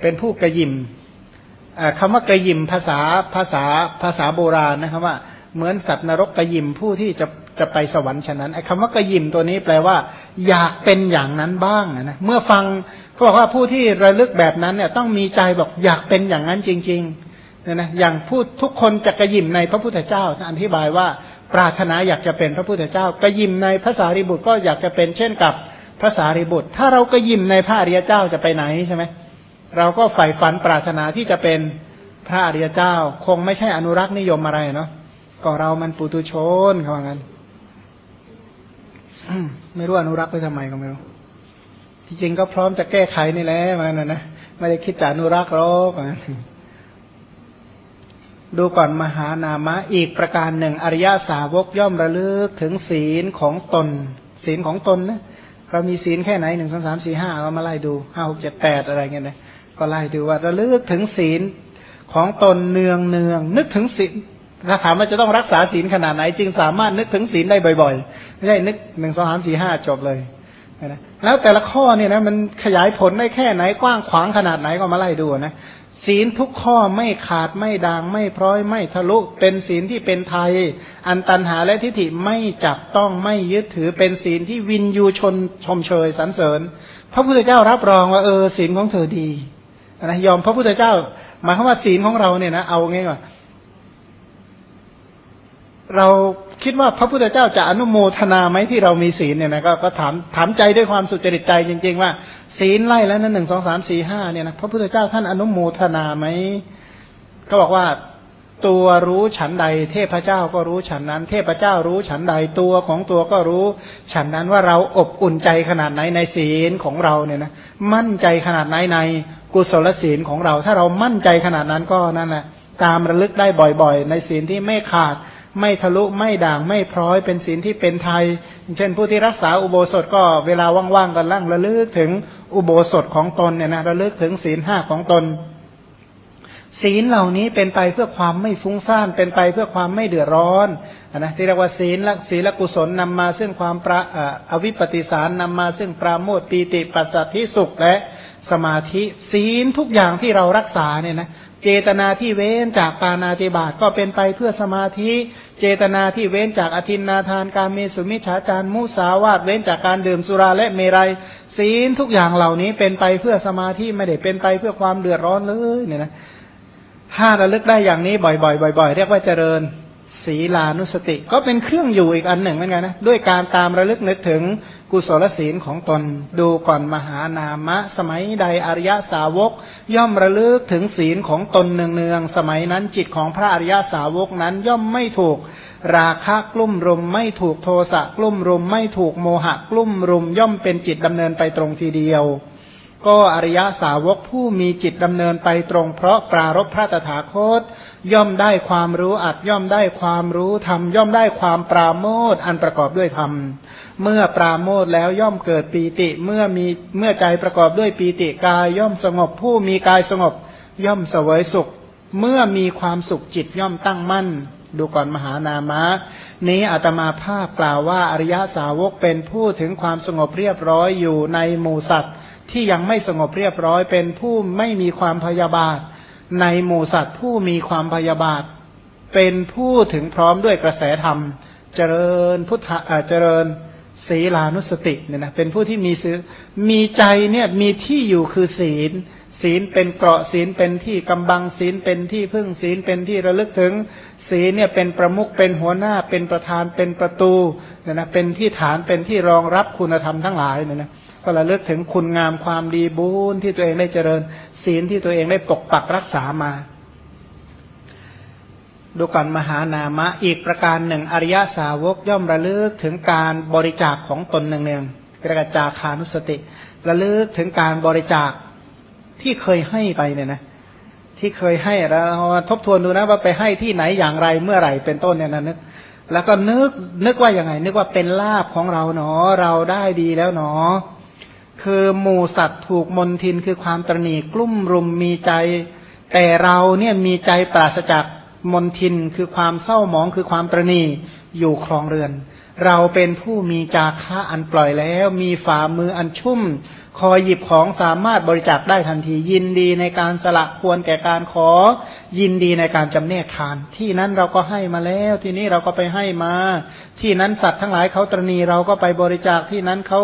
เป็นผู้กระยิมคำว่ากระยิมภาษาภาษาภาษาโบราณนะครับว่า เหมือนสัตว์นรกกระยิมผู้ที่จะจะไปสวรรค์ฉะนั้นไอ้คำว่ากระยิมตัวนี้แปลว่า อยากเป็นอย่างนั้นบ้างนะเมื่อฟังเขาบอกว่าผู้ที่ระลึกแบบนั้นเนี่ยต้องมีใจบอกอยากเป็นอย่างนั้นจริงๆเนี่ยนะอย่างผู้ทุกคนจะกระยิมในพระพุทธเจ้าท่านอธิบายว่าปรารถนาอยากจะเป็นพระพุทธเจ้ากระยิมในภาษาริบุตรก็อยากจะเป็นเช่นกับพระสารีบุตร ถ้าเรากระยิมในพระอริยเจ้าจะไปไหนใช่ไหม เราก็ใฝ่ฝันปรารถนาที่จะเป็นพระอริยเจ้า คงไม่ใช่อนุรักษ์นิยมอะไรเนาะก็เรามันปุตุชนเขาว่างั้นไม่รู้อนุรักษ์ไปทำไมก็ไม่รู้ที่จริงก็พร้อมจะแก้ไขนี่แหละมันนะนะไม่ได้คิดจะอนุรักษ์หรอกดูก่อนมหานามะอีกประการหนึ่ง อริยาสาวกย่อมระลึกถึงศีลของตน ศีลของตนนะเรามีศีลแค่ไหนหนึ่งสองสามสี่ห้าเรามาไล่ดูห้าหกเจ็ดแปดอะไรเงี้ยนะ ก็ไล่ดูว่าระลึกถึงศีลของตนเนืองเนืองนึกถึงศีลถ้าถามว่าจะต้องรักษาศีลขนาดไหน จึงสามารถนึกถึงศีลได้บ่อยๆ ไม่ใช่นึกหนึ่งสองสามสี่ห้าจบเลยนะแล้วแต่ละข้อเนี่ยนะมันขยายผลได้แค่ไหนกว้างขวางขนาดไหนก็มาไล่ดูนะศีลทุกข้อไม่ขาดไม่ดางไม่พร้อยไม่ทะลุ เป็นศีลที่เป็นไทย อันตันหาและทิฏฐิไม่จับต้องไม่ยึดถือเป็นศีลที่วินยูชนชมเชยสรรเสริญ พระพุทธเจ้ารับรองว่าเออศีลของเธอดี นะยอมพระพุทธเจ้า หมายความว่าศีลของเราเนี่ยนะเอาไงก่อนเราคิดว่าพระพุทธเจ้าจะอนุโมทนาไหมที่เรามีศีลเนี่ยนะก็ก็ถามถามใจด้วยความสุจริตใจจริง ๆ ว่า ศีลไล่แล้วนั้นหนึ่งสองสามสี่ห้าเนี่ยนะพระพุทธเจ้าท่านอนุโมทนาไหมก็บอกว่าตัวรู้ฉันใด เทพเจ้าก็รู้ฉันนั้น เทพเจ้ารู้ฉันใดตัวของตัวก็รู้ ฉันนั้นว่าเราอบอุ่นใจขนาดไหนในศีลของเราเนี่ยนะมั่นใจขนาดไหนใน กุศลศีลของเรา ถ้าเรามั่นใจขนาดนั้นก็นั่นแหละตามระลึกได้บ่อยๆ ในศีลที่ไม่ขาด ไม่ทะลุไม่ด่างไม่พร้อยเป็นศีลที่เป็นไทย เช่นผู้ที่รักษาอุโบสถก็เวลาว่างๆกันล่างระลึกถึงอุโบสถของตนเนี่ยนะระลึกถึงศีลห้าของตน ศีลเหล่านี้เป็นไปเพื่อความไม่ฟุ้งซ่าน เป็นไปเพื่อความไม่เดือดร้อนนะที่เรียกว่าศีลละศีลกุศลนำมาซึ่งความประอวิปปิสารนำมาซึ่งปราโมทปีติปัสสัทธิสุขและ สมาธิศีลทุกอย่างที่เรารักษาเนี่ยนะเจตนาที่เว้นจากปานาติบาตก็เป็นไปเพื่อสมาธิ เจตนาที่เว้นจากอธินนาทานการเมสุมิฉาจารมุสาวาตเว้นจากการดื่มสุราและเมรัยศีลทุกอย่างเหล่านี้เป็นไปเพื่อสมาธิไม่ได้เป็นไปเพื่อความเดือดร้อนเลยเนี่ยนะถ้าระลึกได้อย่างนี้บ่อยๆบ่อยๆเรียกว่าเจริญ ศีลานุสติ ก็เป็นเครื่องอยู่อีกอันหนึ่งเหมือนกันนะด้วยการตามระลึกนึกถึงกุศลศีลของตน ดูก่อนมหานามะ สมัยใดอริยสาวก ย่อมระลึกถึงศีลของตนเนืองๆสมัยนั้นจิตของพระอริยสาวกนั้นย่อมไม่ถูกราคะกลุ่มรุมไม่ถูกโทสะกลุ่มรุมไม่ถูกโมหะกลุ่มรุมย่อมเป็นจิตดำเนินไปตรงทีเดียว ก็อริยสาวกผู้มีจิตดำเนินไปตรง เพราะปรารบพระตถาคต ย่อมได้ความรู้อัดย่อมได้ความรู้ธรรมย่อมได้ความปราโมทอันประกอบด้วยธรรมเมื่อปราโมทแล้วย่อมเกิดปีติเมื่อมีเมื่อใจประกอบด้วยปีติกายย่อมสงบผู้มีกายสงบ ย่อมเสวยสุข เมื่อมีความสุขจิตย่อมตั้งมั่น ดูก่อนมหานามะ นี้อาตมาภาพกล่าวว่าอริยสาวกเป็นผู้ถึงความสงบเรียบร้อยอยู่ในหมู่สัตว์ ที่ยังไม่สงบเรียบร้อย เป็นผู้ไม่มีความพยาบาท ในหมู่สัตว์ผู้มีความพยาบาท เป็นผู้ถึงพร้อมด้วยกระแสธรรม เจริญพุทธะเจริญศีลานุสติเนี่ยนะเป็นผู้ที่มีศีลมีใจเนี่ยมีที่อยู่คือศีล ศีลเป็นเกราะศีลเป็นที่กำบังศีลเป็นที่พึ่งศีลเป็นที่ระลึกถึง ศีลเนี่ยเป็นประมุขเป็นหัวหน้าเป็นประธานเป็นประตูเนี่ยนะเป็นที่ฐานเป็นที่รองรับคุณธรรมทั้งหลายเนี่ยนะ ก็ระลึกถึงคุณงามความดีบุญที่ตัวเองได้เจริญ ศีลที่ตัวเองได้ปกปักรักษามา ดูก่อนมหานามะ อีกประการหนึ่ง อริยสาวกย่อมระลึกถึงการบริจาคของตนเนืองๆกระจาคานุสติ ระลึกถึงการบริจาคที่เคยให้ไปเนี่ยนะที่เคยให้แล้วทบทวนดูนะว่าไปให้ที่ไหนอย่างไรเมื่อไหร่เป็นต้นเนี่ยนะนึกแล้วก็นึกนึกว่าอย่างไง นึกว่าเป็นลาบของเราเนาะเราได้ดีแล้วเนาะ คือหมูสัตว์ถูกมนทินคือความตรณีกลุ่มรุมมีใจ แต่เราเนี่ยมีใจปราศจากมนทินคือความเศร้าหมองคือความปรณีอยู่ครองเรือน เราเป็นผู้มีจาคะอันปล่อยแล้ว มีฝ่ามืออันชุ่ม คอยหยิบของสามารถบริจาคได้ทันที ยินดีในการสละควรแก่การขอ ยินดีในการจำเนกทาน ที่นั้นเราก็ให้มาแล้ว ที่นี้เราก็ไปให้มา ที่นั้นสัตว์ทั้งหลายเขาตรณีเราก็ไปบริจาคที่นั้นเขา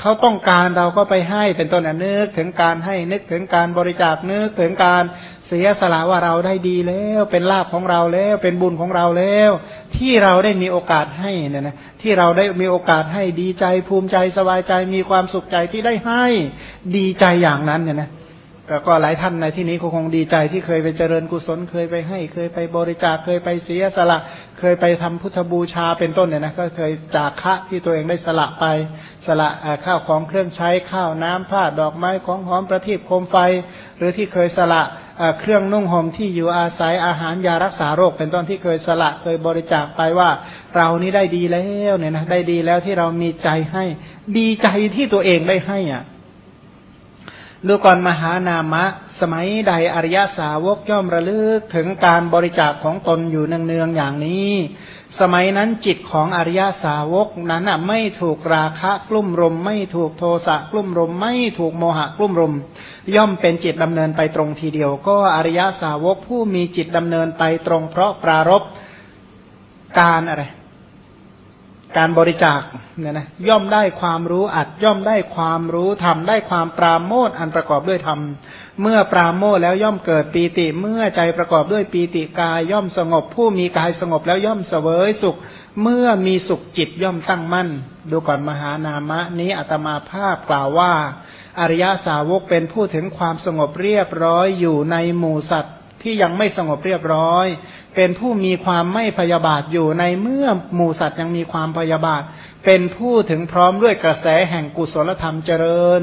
เขาต้องการเราก็ไปให้เป็นต้นนึกถึงการให้นึกถึงการบริจาคนึกถึงการเสียสละว่าเราได้ดีแล้ว เป็นลาภของเราแล้ว เป็นบุญของเราแล้ว ที่เราได้มีโอกาสให้เนี่ยนะที่เราได้มีโอกาสให้ดีใจภูมิใจสบายใจมีความสุขใจที่ได้ให้ดีใจอย่างนั้นเนี่ยนะ แล้วก็หลายท่านในที่นี้คงดีใจที่เคยไปเจริญกุศลเคยไปให้ เคยไปบริจาคเคยไปเสียสละ เคยไปทำพุทธบูชาเป็นต้นเนี่ยนะก็เคยจากคะที่ตัวเองได้สละไปสละข้าวของเครื่องใช้ข้าวน้ำผ้าดอกไม้ของหอมประทีปโคมไฟ หรือที่เคยสละเครื่องนุ่งห่มที่อยู่อาศัยอาหารยารักษาโรค เป็นต้นที่เคยสละเคยบริจาคไปว่า เรานี้ได้ดีแล้วเนี่ยนะได้ดีแล้วที่เรามีใจให้ ดีใจที่ตัวเองได้ให้อะ ดูก่อนมหานามะ สมัยใดอริยสาวกย่อมระลึกถึงการบริจาคของตนอยู่เนืองๆอย่างนี้ สมัยนั้นจิตของอริยสาวกนั้นไม่ถูกราคะกลุ่มรม ไม่ถูกโทสะกลุ่มรม ไม่ถูกโมหะกลุ่มรม ย่อมเป็นจิตดำเนินไปตรงทีเดียว ก็อริยสาวกผู้มีจิตดำเนินไปตรงเพราะปรารบการอะไร การบริจาคเนี่ยนะย่อมได้ความรู้อัดย่อมได้ความรู้ทำได้ความปราโมทอันประกอบด้วยธรรมเมื่อปราโมทแล้วย่อมเกิดปีติ เมื่อใจประกอบด้วยปีติกายย่อมสงบ ผู้มีกายสงบแล้วย่อมเสวยสุข เมื่อมีสุขจิตย่อมตั้งมั่น ดูก่อนมหานามะนี้อัตมาภาพกล่าวว่า อริยสาวกเป็นผู้ถึงความสงบเรียบร้อยอยู่ในหมู่สัตว์ ที่ยังไม่สงบเรียบร้อย เป็นผู้มีความไม่พยาบาทอยู่ในเมื่อหมู่สัตว์ยังมีความพยาบาท เป็นผู้ถึงพร้อมด้วยกระแสแห่งกุศลธรรมเจริญ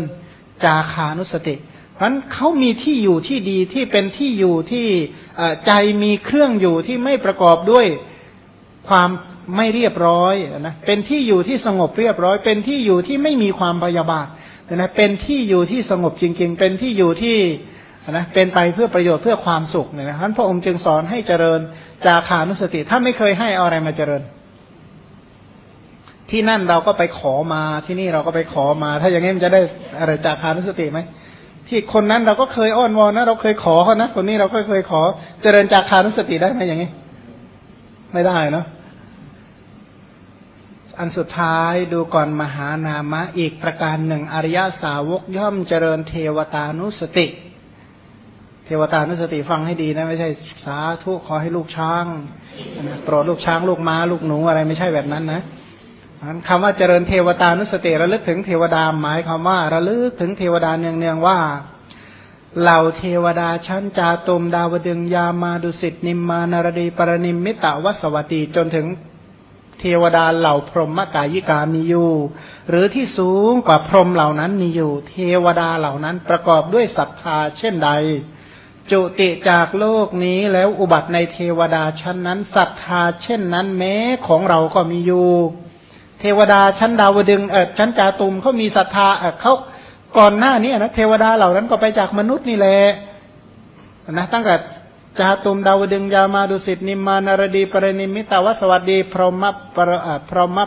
จาคานุสติเพราะเขามีที่อยู่ที่ดีที่เป็นที่อยู่ที่ใจมีเครื่องอยู่ที่ไม่ประกอบด้วยความไม่เรียบร้อยนะเป็นที่อยู่ที่สงบเรียบร้อย เป็นที่อยู่ที่ไม่มีความพยาบาทนะเป็นที่อยู่ที่สงบจริง ๆ เป็นที่อยู่ที่ นะเป็นไปเพื่อประโยชน์เพื่อความสุขเนี่ยนะท่านพระองค์จึงสอนให้เจริญจาคานุสติถ้าไม่เคยให้เอาอะไรมาเจริญ ที่นั่นเราก็ไปขอมาที่นี่เราก็ไปขอมา ถ้าอย่างนี้มันจะได้อะไรจาคานุสติไหมที่คนนั้นเราก็เคยอ้อนวอนนะเราเคยขอเขานะคนนี้เราก็เคยขอเจริญจาคานุสติได้ไหมอย่างนี้ ไม่ได้เนาะอันสุดท้ายดูก่อนมหานามะอีกประการหนึ่งอริยสาวกย่อมเจริญเทวตานุสติ เทวตานุสติฟังให้ดีนะ ไม่ใช่สาธุขอให้ลูกช้างโปรดลูกช้างลูกม้า ลูกหนูอะไรไม่ใช่แบบนั้นนะคำว่าเจริญเทวตานุสติระลึกถึงเทวดาหมายความว่า ระลึกถึงเทวดาเนืองๆว่าเหล่าเทวดาชั้นจาตุมดาวดึงยามาดุสิตนิมมานารดีปรนิมมิตะวัสวัตีจนถึงเทวดาเหล่าพรหมกายิกามีอยู่ หรือที่สูงกว่าพรหมเหล่านั้นมีอยู่ เทวดาเหล่านั้นประกอบด้วยศรัทธาเช่นใด จุติจากโลกนี้แล้วอุบัติในเทวดาชั้นนั้นศรัทธาเช่นนั้นแม้ของเราก็มีอยู่ เทวดาชั้นดาวดึงเออชั้นจาตุมเขามีศรัทธาเออเขาก่อนหน้านี้นะเทวดาเหล่านั้นก็ไปจากมนุษย์นี่แหละนะตั้งแต่จาตุมดาวดึงยามาดุสิตนิมานารดีปรินิมิตาวสวัสดี พรหมปรพรหม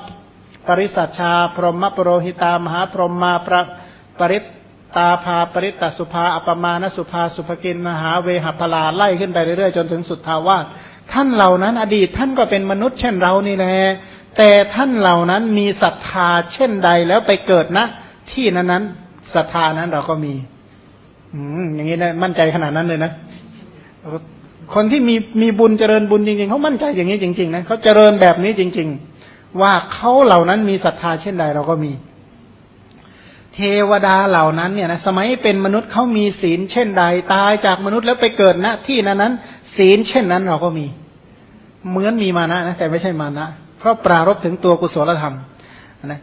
ปริสัชชา พรหมปรโรหิตามหาพรหมาปรปริ ตาพาปริตตสุภา อัปมาณสุภา สุภกินมหาเวหพลาไล่ขึ้นไปเรื่อยๆ จนถึงสุดทาวาสท่านเหล่านั้น อดีตท่านก็เป็นมนุษย์เช่นเรานี่แหละแต่ท่านเหล่านั้นมีศรัทธาเช่นใดแล้วไปเกิดนะ ที่นั้นนั้นศรัทธานั้นเราก็มี อืมอย่างนี้นะมั่นใจขนาดนั้นเลยนะคนที่มีมีบุญเจริญบุญจริงๆเขามั่นใจอย่างนี้จริง ๆ นะเขาเจริญแบบนี้จริง ๆ ว่าเขาเหล่านั้นมีศรัทธาเช่นใดเราก็มี เทวดาเหล่านั้นเนี่ยนะสมัยเป็นมนุษย์เขามีศีลเช่นใดตายจากมนุษย์แล้วไปเกิดณที่นั้นนั้น ศีลเช่นนั้นเราก็มี เหมือนมีมานะนะแต่ไม่ใช่มานะ เพราะปรารบถึงตัวกุศลธรรมนะ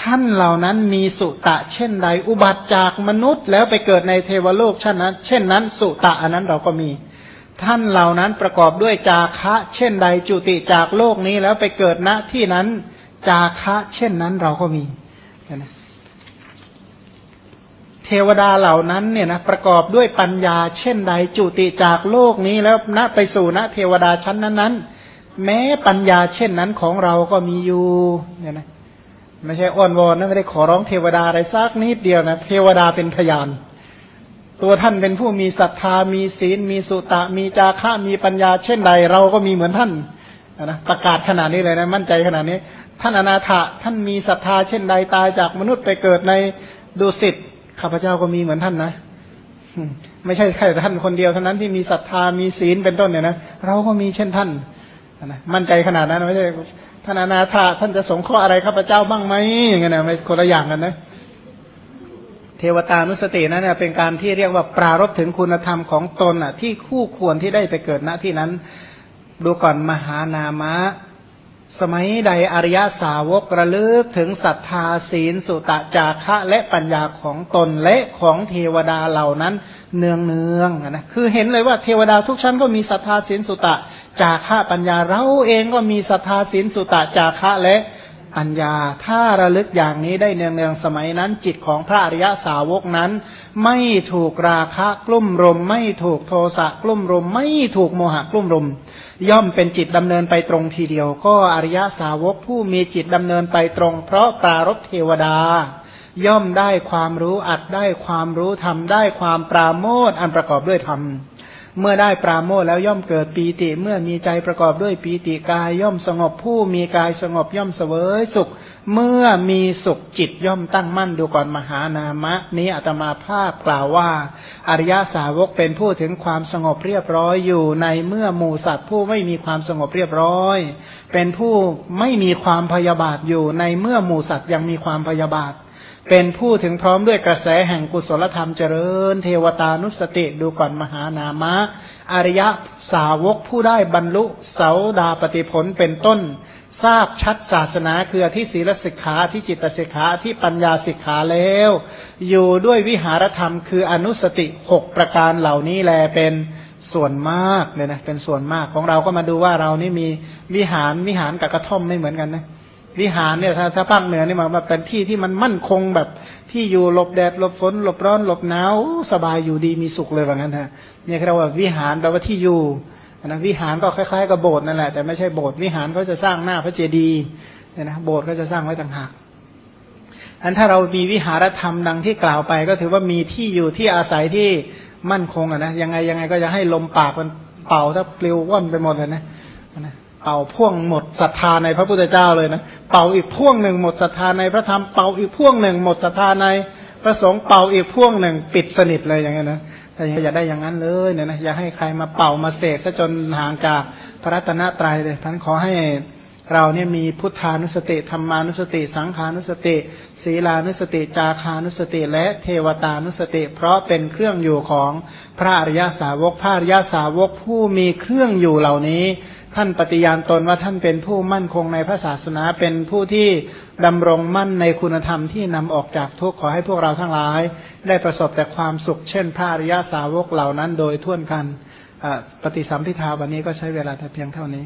ท่านเหล่านั้นมีสุตะเช่นใด อุบัติจากมนุษย์แล้วไปเกิดในเทวโลกเช่นนั้น เช่นนั้น สุตะอันนั้นเราก็มี ท่านเหล่านั้นประกอบด้วยจาคะ เช่นใดจุติจากโลกนี้แล้วไปเกิดณที่นั้น จาคะ เช่นนั้นเราก็มีนะ วดาเหล่านั้นเนี่ยนะประกอบด้วยปัญญา เช่นใดจุติจากโลกนี้แล้วณไปสู่ณเทวดาชั้นนั้นๆ แม้ปัญญาเช่นนั้นของเราก็มีอยู่เนี่ยนะไม่ใช่อ้อนวอนนะไม่ได้ขอร้องเทวดาอะไรสักนิดเดียวนะเทวดาเป็นพยาน ตัวท่านเป็นผู้มีศรัทธามีศีล มีสุตะ มีจาระมีปัญญา เช่นใด เราก็มีเหมือนท่านนะประกาศขนาดนี้เลยนะมั่นใจขนาดนี้ ท่านอนาถะท่านมีศรัทธาเช่นใดตายจากมนุษย์ไปเกิดในดุสิต ข้าพเจ้าก็มีเหมือนท่านนะไม่ใช่แค่ท่านคนเดียวเท่านั้นที่มีศรัทธามีศีลเป็นต้นเนี่ยนะเราก็มีเช่นท่านนะมั่นใจขนาดนั้นไม่ใช่ท่านอนาถาท่านจะสงเคราะห์อะไรข้าพเจ้าบ้างไหมอย่างเงี้ยนะไม่คนละอย่างกันนะเทวตานุสตินั้นเป็นการที่เรียกว่าปรารบถึงคุณธรรมของตนอะ ที่คู่ควรที่ได้ไปเกิดณที่นั้น ดูก่อนมหานามะ สมัยใดอริยสาวกระลึกถึงศรัทธาศีลสุตะจาคะและปัญญาของตนและของเทวดาเหล่านั้นเนืองเนืองนะคือเห็นเลยว่าเทวดาทุกชั้นก็มีศรัทธาศีลสุตะจาคะปัญญาเราเองก็มีศรัทธาศีลสุตะจาคะและปัญญา ถ้าระลึกอย่างนี้ได้เนืองเนืองสมัยนั้น จิตของพระอริยสาวกนั้น ไม่ถูกราคะกลุ่มรม ไม่ถูกโทสะกลุ่มรม ไม่ถูกโมหะกลุ่มรม ย่อมเป็นจิตดำเนินไปตรงทีเดียว ก็อริยสาวกผู้มีจิตดำเนินไปตรง เพราะปรารบเทวดา ย่อมได้ความรู้อัดได้ความรู้ทำได้ความปราโมทอันประกอบด้วยธรรม เมื่อได้ปราโมทแล้วย่อมเกิดปีติ เมื่อมีใจประกอบด้วยปีติกายย่อมสงบผู้มีกายสงบย่อมเสวยสุข เมื่อมีสุขจิตย่อมตั้งมั่นดูก่อนมหานามะ นี้อาตมาภาพกล่าวว่า อริยสาวกเป็นผู้ถึงความสงบเรียบร้อยอยู่ในเมื่อหมู่สัตว์ผู้ไม่มีความสงบเรียบร้อย เป็นผู้ไม่มีความพยาบาทอยู่ในเมื่อหมู่สัตว์ยังมีความพยาบาท เป็นผู้ถึงพร้อมด้วยกระแสแห่งกุศลธรรมเจริญ เทวตานุสติดูก่อนมหานามะ อริยสาวกผู้ได้บรรลุเสาดาปฏิผลเป็นต้น ทราบชัดศาสนาคือที่ศีลสิกขาที่จิตสิกขาที่ปัญญาสิกขาแล้ว อยู่ด้วยวิหารธรรมคืออนุสติหกประการเหล่านี้แลเป็นส่วนมากเนี่ยนะเป็นส่วนมากของเราก็มาดูว่าเรานี่มีวิหารวิหารกับกระท่อมไม่เหมือนกันนะ วิหารเนี่ยถ้าถ้าภาคเหนือนี่มาเป็นที่ที่มันมั่นคงแบบที่อยู่หลบแดดหลบฝนหลบร้อนหลบหนาวสบายอยู่ดีมีสุขเลยว่างั้นฮะเนี่ยเรียกว่าวิหารแปลว่าที่อยู่นะวิหารก็คล้ายๆกับโบสถ์นั่นแหละแต่ไม่ใช่โบสถ์วิหารเขาจะสร้างหน้าพระเจดีย์เนี่ยนะโบสถ์ก็จะสร้างไว้ต่างหากอันถ้าเรามีวิหารธรรมดังที่กล่าวไปก็ถือว่ามีที่อยู่ที่อาศัยที่มั่นคงอะนะยังไงยังไงก็จะให้ลมปากมันเป่าถ้าปลิวว่อนไปหมดเลยนะนะ เป่าพ่วงหมดศรัทธาในพระพุทธเจ้าเลยนะ เป่าอีกพ่วงหนึ่งหมดศรัทธาในพระธรรม เป่าอีกพ่วงหนึ่งหมดศรัทธาในพระสงฆ์เป่าอีกพ่วงหนึ่งปิดสนิทเลยอย่างเงี้ยนะแต่อย่าได้อย่างนั้นเลยเนี่ยนะอย่าให้ใครมาเป่ามาเสกซะจนห่างจากพระรัตนตรัยเลยท่านขอให้เราเนี่ยมีพุทธานุสติธรรมานุสติ สังขานุสติ ศีลานุสติจาคานุสติ และเทวตานุสติ เพราะเป็นเครื่องอยู่ของพระอริยสาวกพระอริยสาวกผู้มีเครื่องอยู่เหล่านี้ ท่านปฏิญาณตนว่าท่านเป็นผู้มั่นคงในพระศาสนาเป็นผู้ที่ดำรงมั่นในคุณธรรมที่นำออกจากทุกข์ขอให้พวกเราทั้งหลาย ได้ประสบแต่ความสุขเช่นพระอริยาสาวกเหล่านั้นโดยทั่วกันปฏิสัมพิทาวันนี้ก็ใช้เวลาแต่เพียงเท่านี้